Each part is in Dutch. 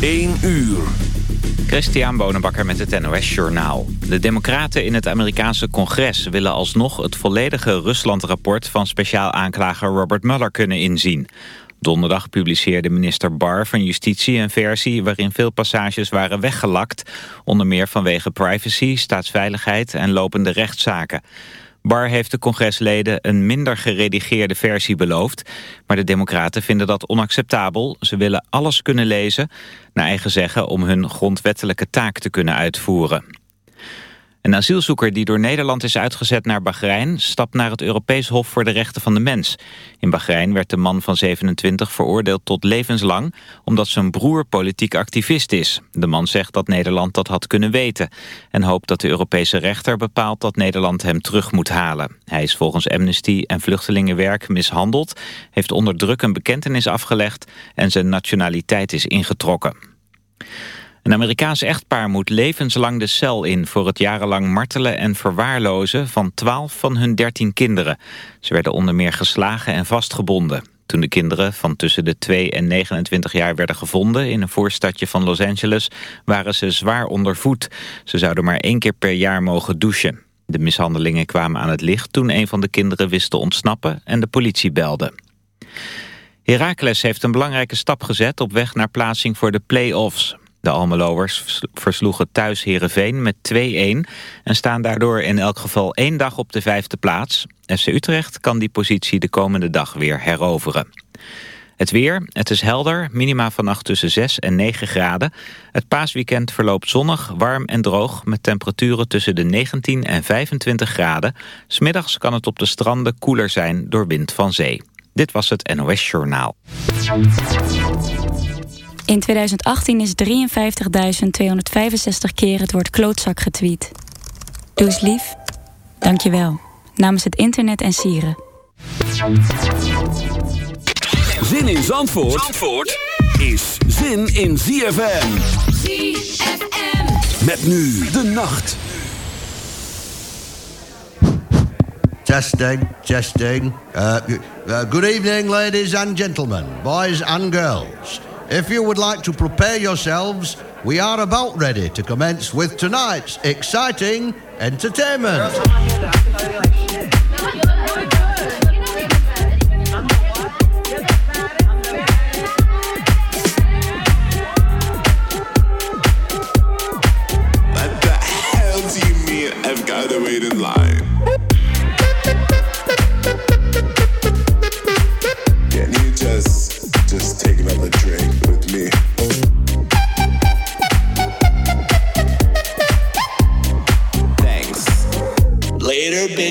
1 uur. Christian Bonenbakker met het NOS Journaal. De democraten in het Amerikaanse congres willen alsnog het volledige Rusland-rapport van speciaal aanklager Robert Mueller kunnen inzien. Donderdag publiceerde minister Barr van Justitie een versie waarin veel passages waren weggelakt, onder meer vanwege privacy, staatsveiligheid en lopende rechtszaken. Barr heeft de congresleden een minder geredigeerde versie beloofd. Maar de democraten vinden dat onacceptabel. Ze willen alles kunnen lezen, naar eigen zeggen, om hun grondwettelijke taak te kunnen uitvoeren. Een asielzoeker die door Nederland is uitgezet naar Bahrein... stapt naar het Europees Hof voor de Rechten van de Mens. In Bahrein werd de man van 27 veroordeeld tot levenslang... omdat zijn broer politiek activist is. De man zegt dat Nederland dat had kunnen weten... en hoopt dat de Europese rechter bepaalt dat Nederland hem terug moet halen. Hij is volgens Amnesty en Vluchtelingenwerk mishandeld... heeft onder druk een bekentenis afgelegd... en zijn nationaliteit is ingetrokken. Een Amerikaans echtpaar moet levenslang de cel in... voor het jarenlang martelen en verwaarlozen van 12 van hun 13 kinderen. Ze werden onder meer geslagen en vastgebonden. Toen de kinderen van tussen de 2 en 29 jaar werden gevonden... in een voorstadje van Los Angeles, waren ze zwaar ondervoed. Ze zouden maar één keer per jaar mogen douchen. De mishandelingen kwamen aan het licht toen een van de kinderen wist te ontsnappen... en de politie belde. Heracles heeft een belangrijke stap gezet op weg naar plaatsing voor de play-offs. De Almeloers versloegen thuis Herenveen met 2-1 en staan daardoor in elk geval één dag op de vijfde plaats. FC Utrecht kan die positie de komende dag weer heroveren. Het weer, het is helder, minima vannacht tussen 6 en 9 graden. Het paasweekend verloopt zonnig, warm en droog... met temperaturen tussen de 19 en 25 graden. Smiddags kan het op de stranden koeler zijn door wind van zee. Dit was het NOS Journaal. In 2018 is 53.265 keer het woord klootzak getweet. Doe eens lief. Dank je wel. Namens het internet en sieren. Zin in Zandvoort, Zandvoort is zin in ZFM. ZFM. Met nu de nacht. Testing, testing. Uh, uh, good evening, ladies and gentlemen, boys and girls. If you would like to prepare yourselves, we are about ready to commence with tonight's exciting entertainment.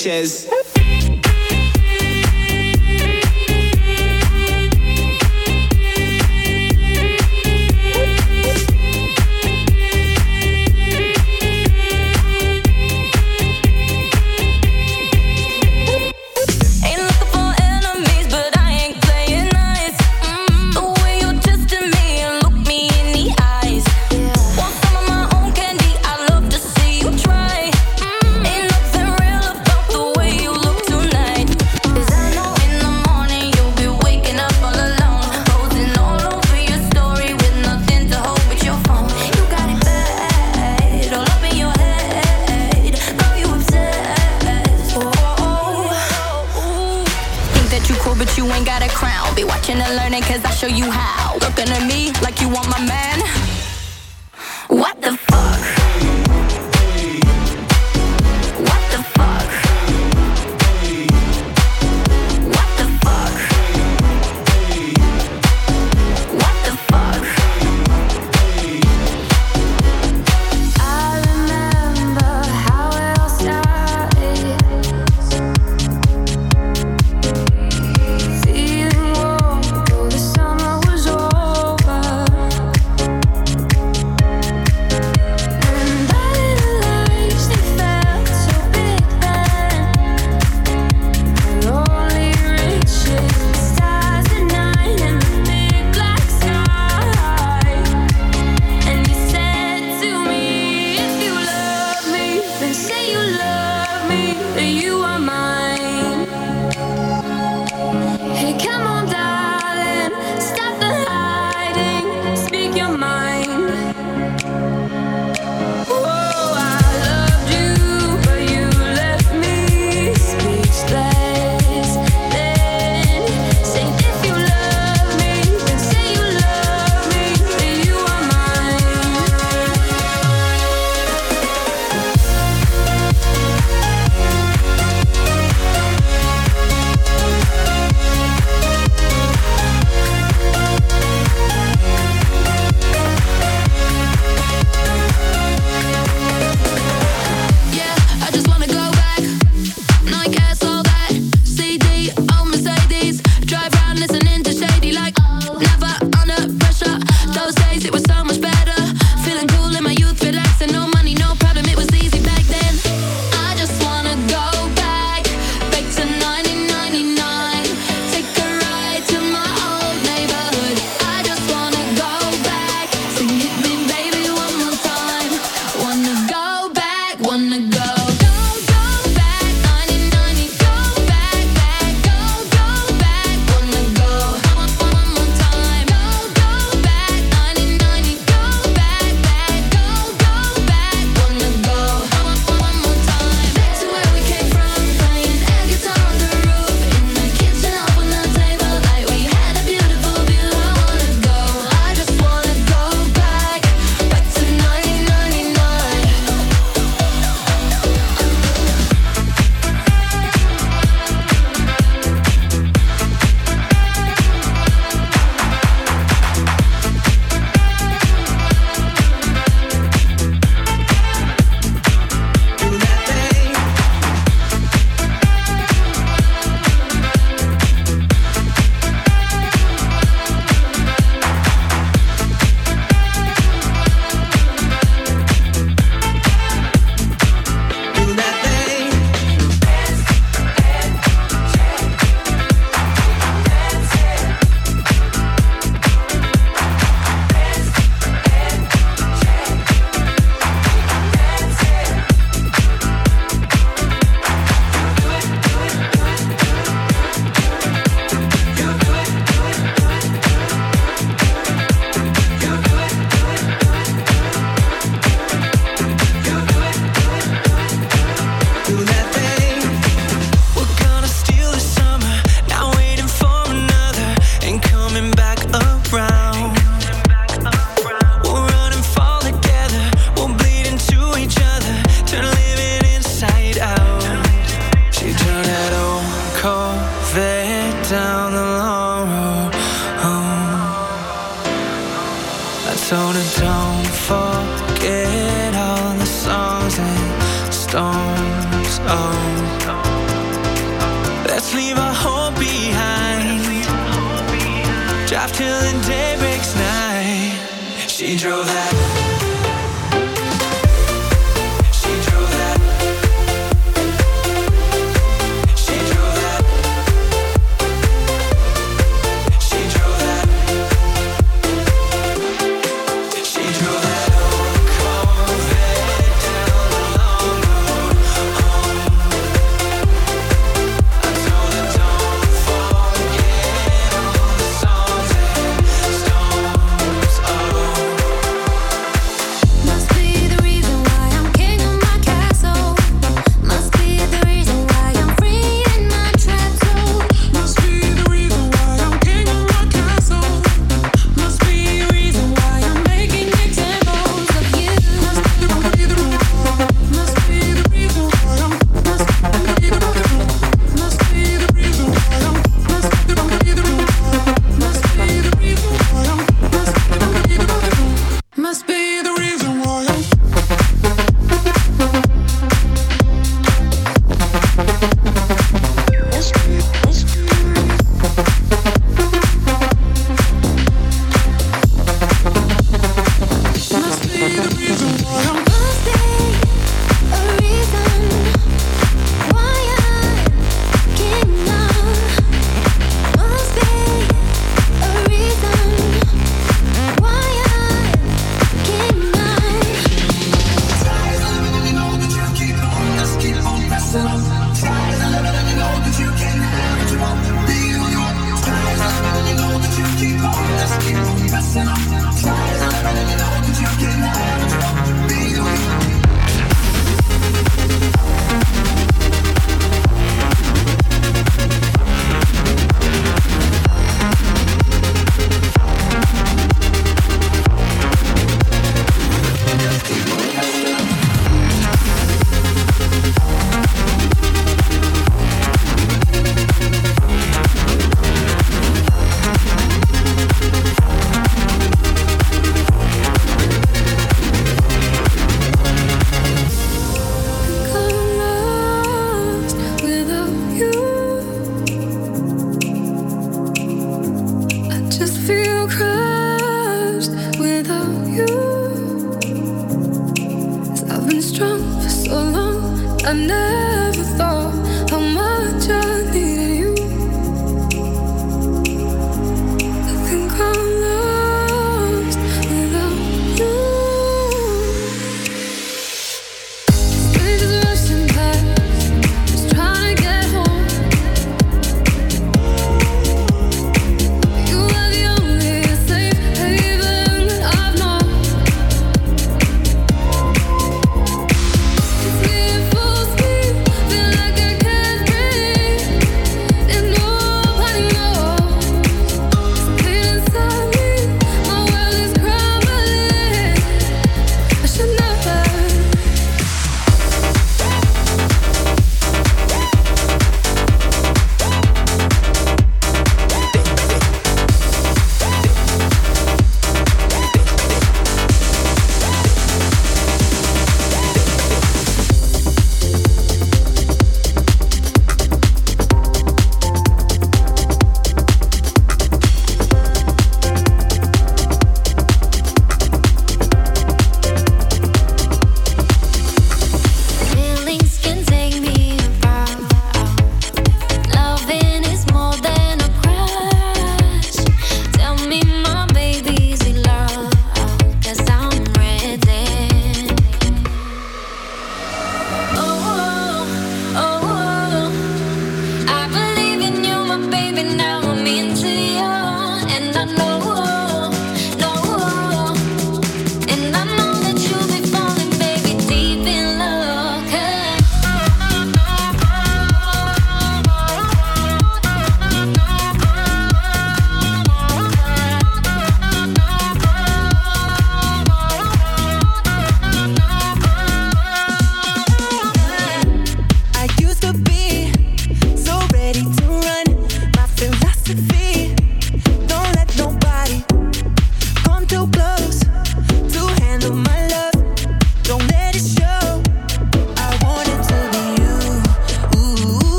Bitches. Show you how.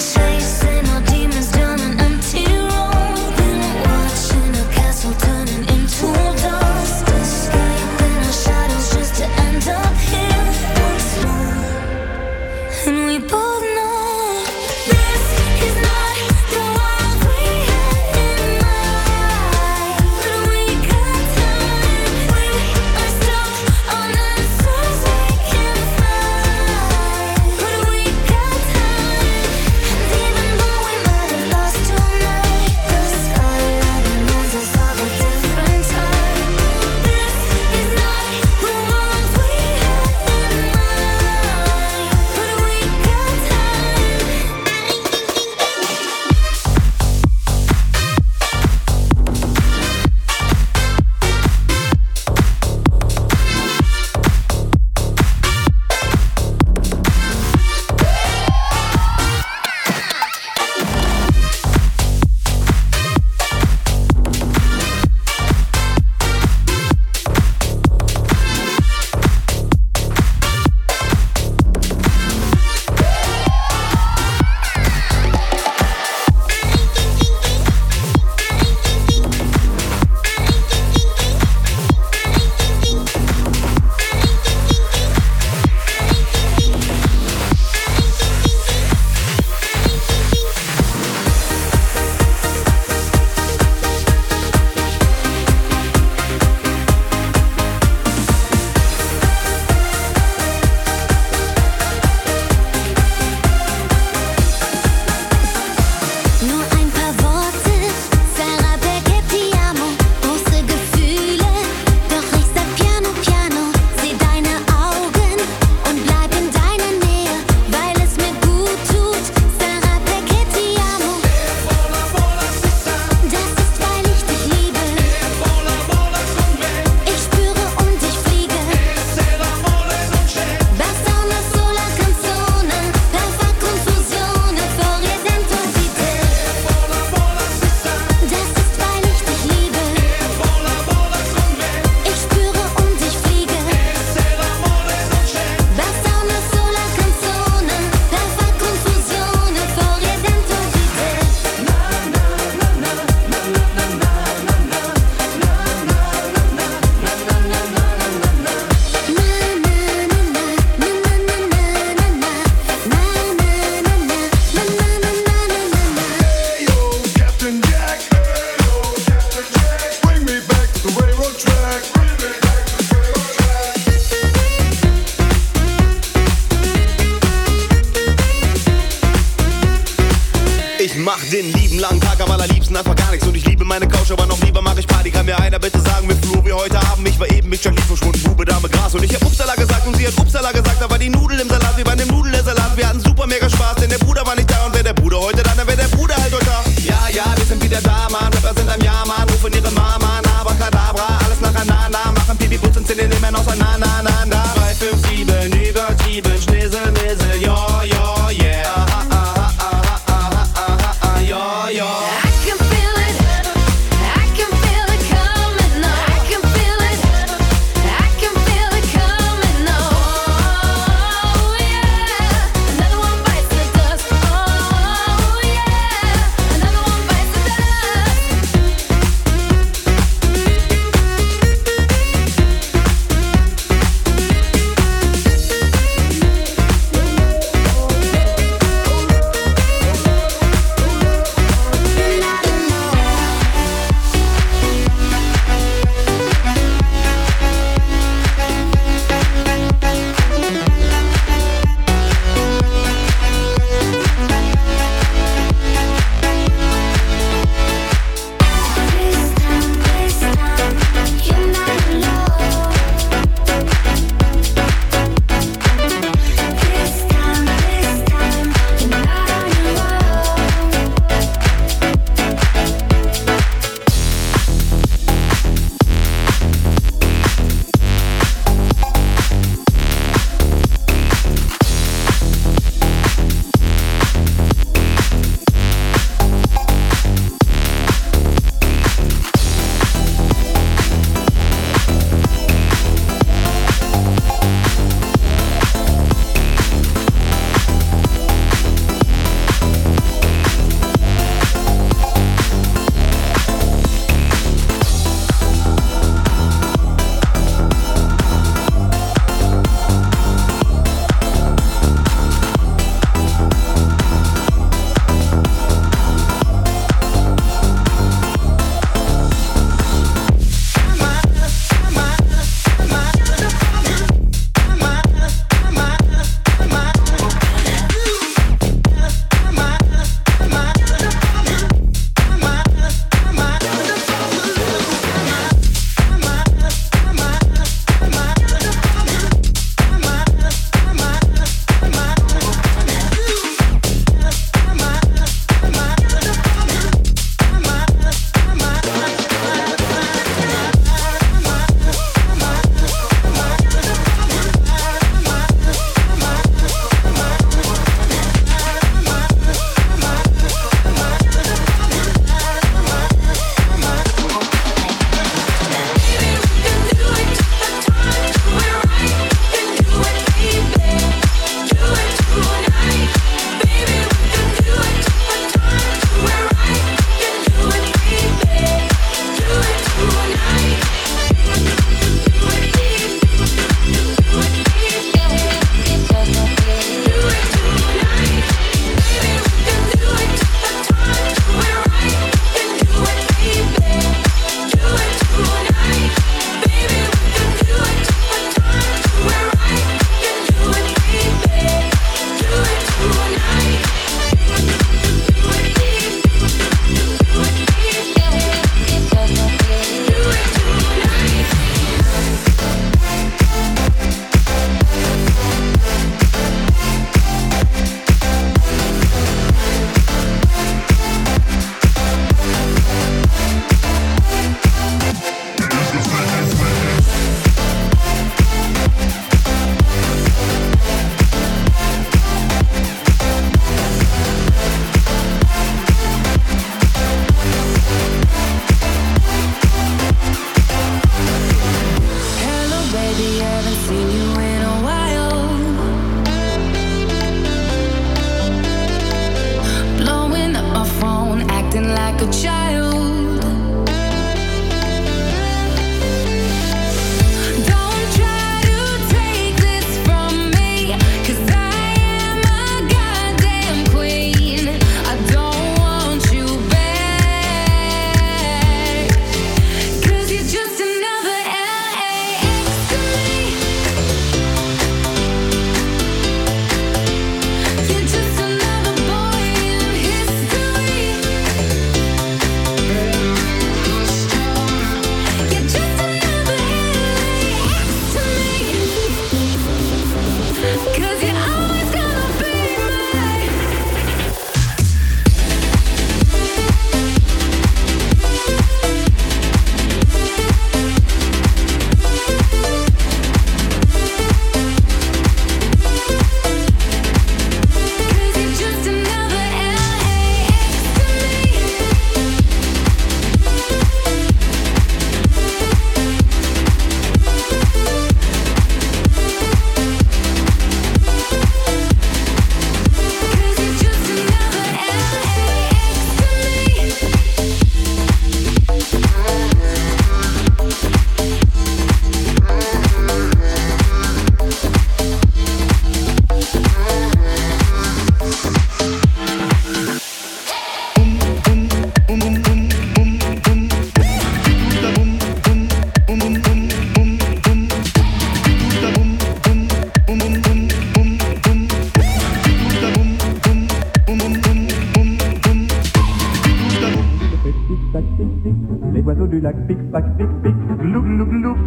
chasing.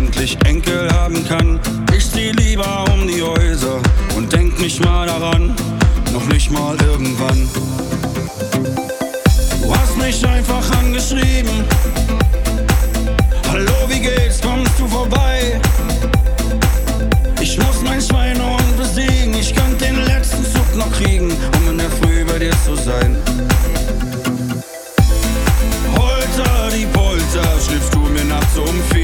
endlich Enkel haben kann. Ich zieh lieber um die Häuser und denk nicht mal daran, noch nicht mal irgendwann. Du hast mich einfach angeschrieben. Hallo, wie geht's? Kommst du vorbei? Ich muss mein Schweinehund besiegen. Ich kann den letzten Zug noch kriegen, um in der Früh bei dir zu sein. Holter, die Polter, schläfst du mir nachts um vier.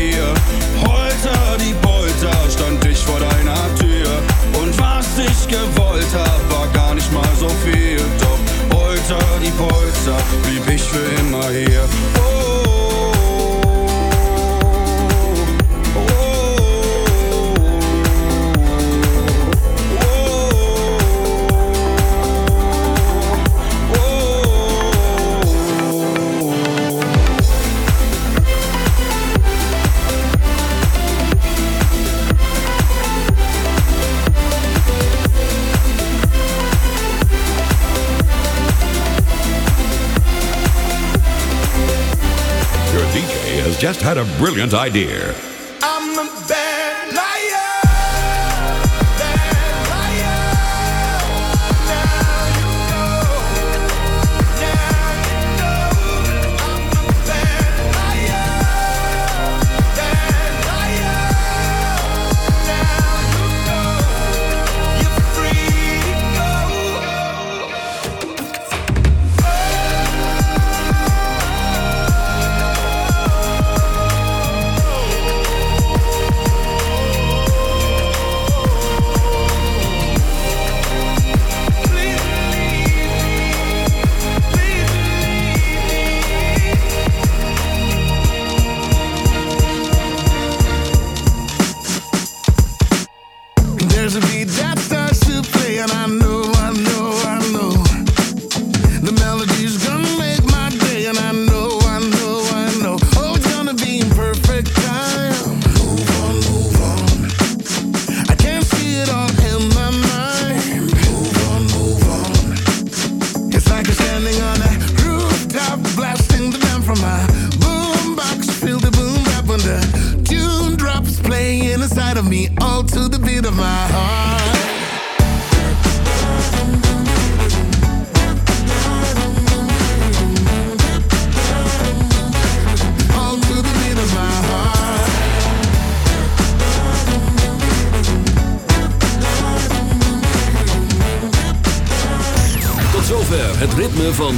just had a brilliant idea.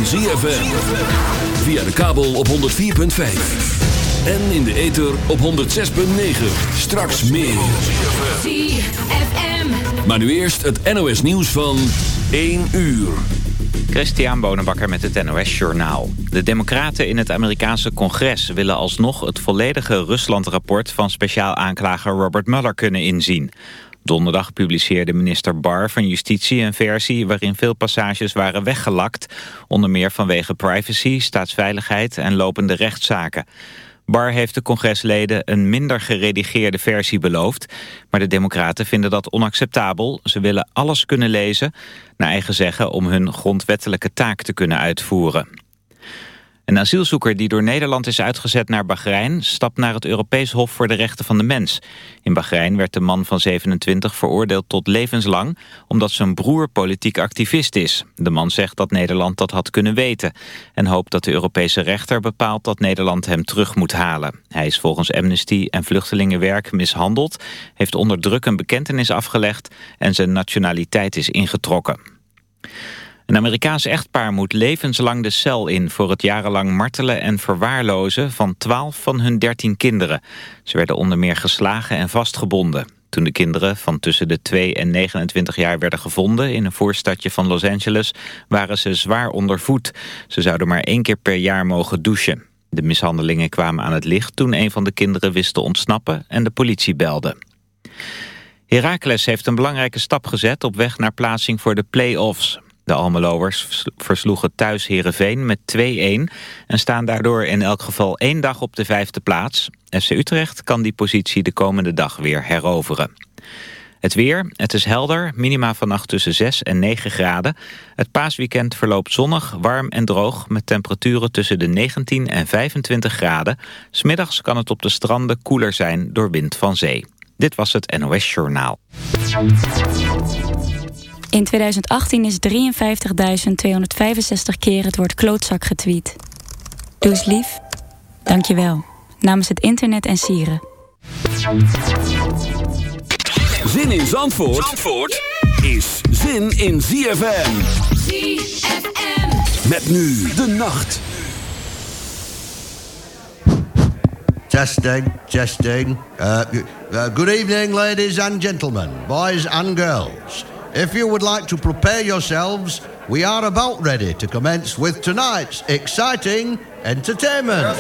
ZFM. Via de kabel op 104.5. En in de ether op 106.9. Straks meer. ZFM. Maar nu eerst het NOS nieuws van 1 uur. Christian Bonenbakker met het NOS Journaal. De democraten in het Amerikaanse congres willen alsnog het volledige Rusland-rapport van speciaal aanklager Robert Mueller kunnen inzien. Donderdag publiceerde minister Barr van Justitie een versie waarin veel passages waren weggelakt, onder meer vanwege privacy, staatsveiligheid en lopende rechtszaken. Barr heeft de congresleden een minder geredigeerde versie beloofd. Maar de democraten vinden dat onacceptabel. Ze willen alles kunnen lezen, naar eigen zeggen, om hun grondwettelijke taak te kunnen uitvoeren. Een asielzoeker die door Nederland is uitgezet naar Bahrein... stapt naar het Europees Hof voor de Rechten van de Mens. In Bahrein werd de man van 27 veroordeeld tot levenslang... omdat zijn broer politiek activist is. De man zegt dat Nederland dat had kunnen weten... en hoopt dat de Europese rechter bepaalt dat Nederland hem terug moet halen. Hij is volgens Amnesty en Vluchtelingenwerk mishandeld... heeft onder druk een bekentenis afgelegd... en zijn nationaliteit is ingetrokken. Een Amerikaans echtpaar moet levenslang de cel in... voor het jarenlang martelen en verwaarlozen van 12 van hun 13 kinderen. Ze werden onder meer geslagen en vastgebonden. Toen de kinderen van tussen de 2 en 29 jaar werden gevonden... in een voorstadje van Los Angeles, waren ze zwaar onder voet. Ze zouden maar één keer per jaar mogen douchen. De mishandelingen kwamen aan het licht toen een van de kinderen wist te ontsnappen... en de politie belde. Heracles heeft een belangrijke stap gezet op weg naar plaatsing voor de play-offs. De Almeloers versloegen thuis Herenveen met 2-1 en staan daardoor in elk geval één dag op de vijfde plaats. FC Utrecht kan die positie de komende dag weer heroveren. Het weer, het is helder, minima vannacht tussen 6 en 9 graden. Het paasweekend verloopt zonnig, warm en droog... met temperaturen tussen de 19 en 25 graden. Smiddags kan het op de stranden koeler zijn door wind van zee. Dit was het NOS Journaal. In 2018 is 53.265 keer het woord klootzak getweet. Doe eens lief. Dank je wel. Namens het internet en sieren. Zin in Zandvoort, Zandvoort is zin in ZFM. ZFM. Met nu de nacht. Testing, testing. Uh, uh, good evening, ladies and gentlemen, boys and girls. If you would like to prepare yourselves, we are about ready to commence with tonight's exciting entertainment.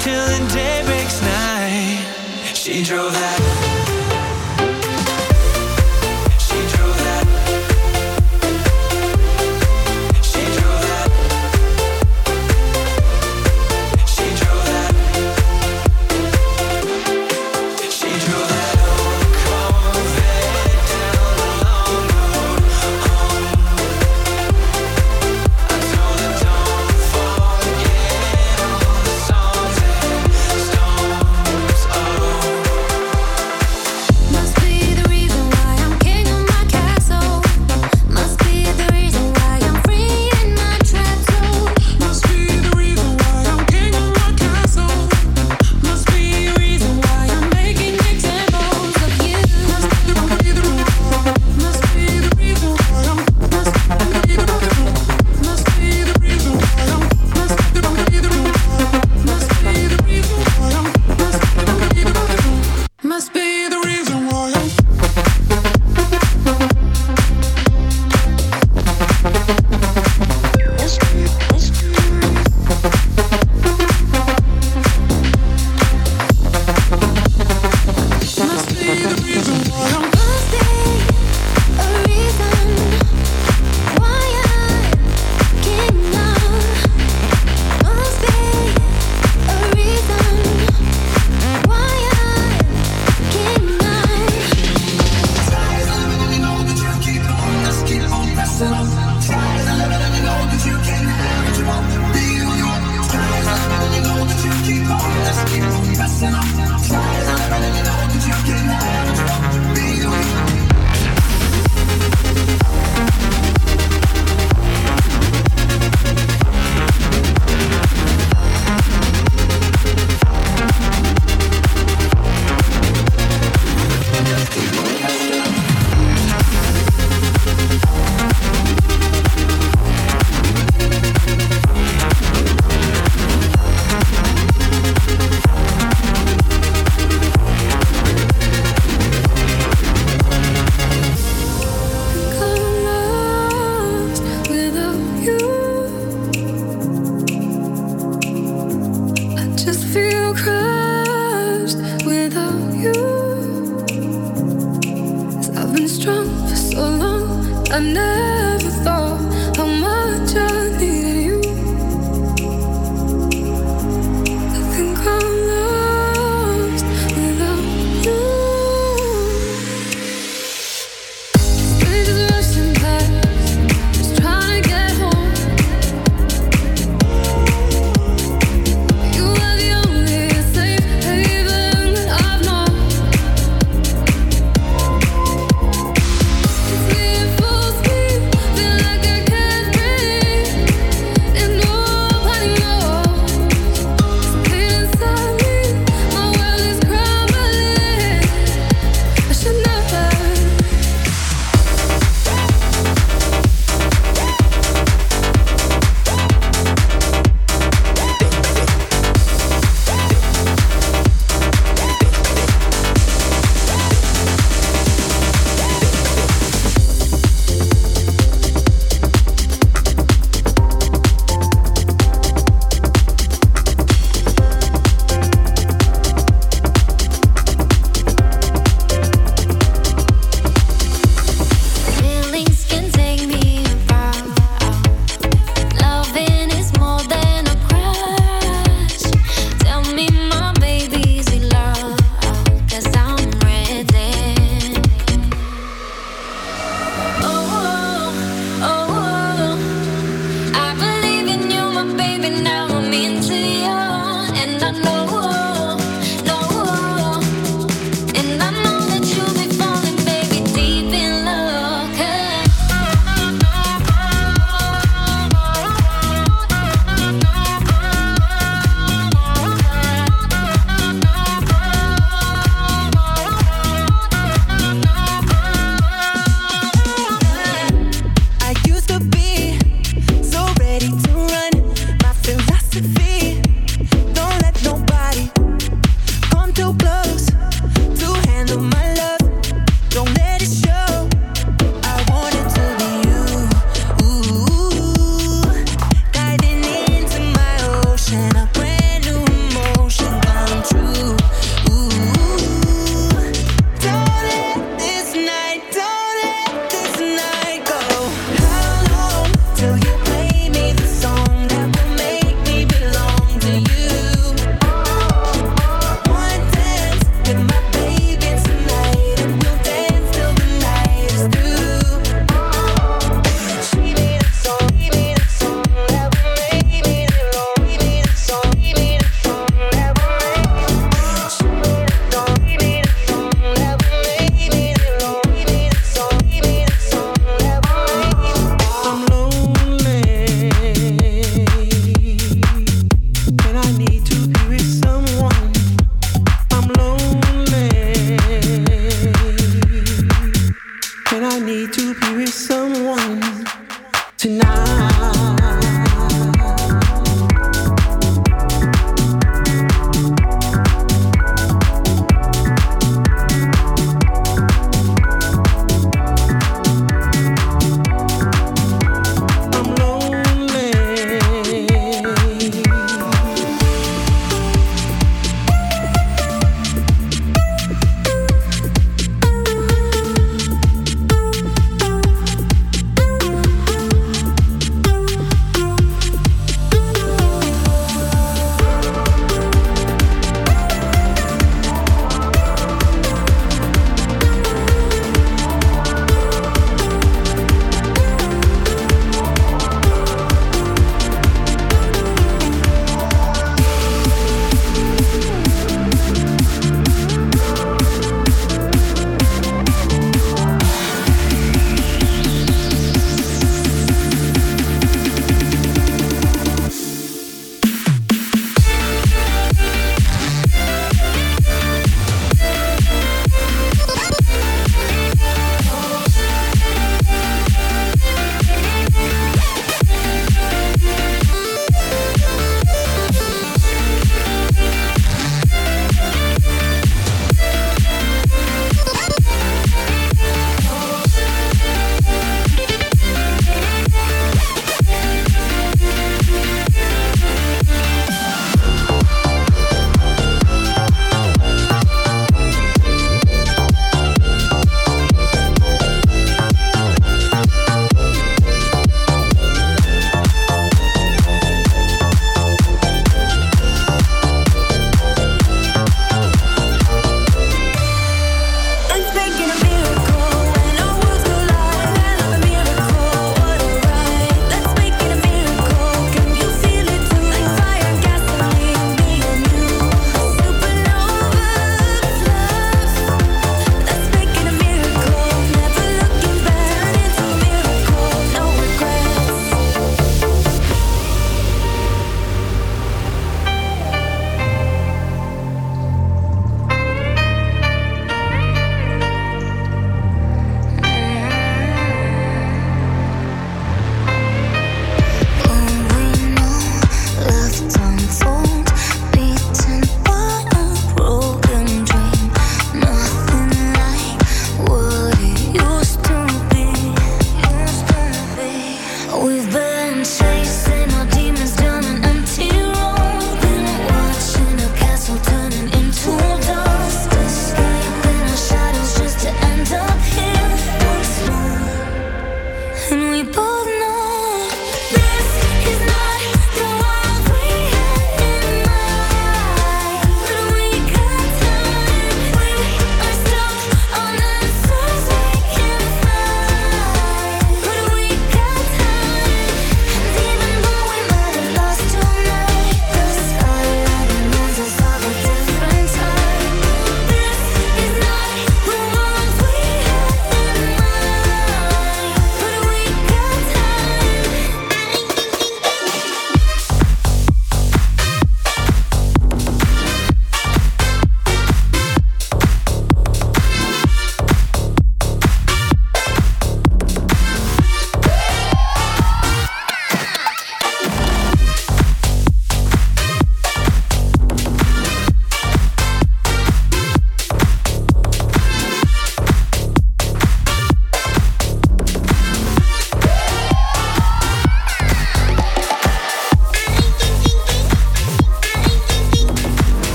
Till the day breaks night. She drove that.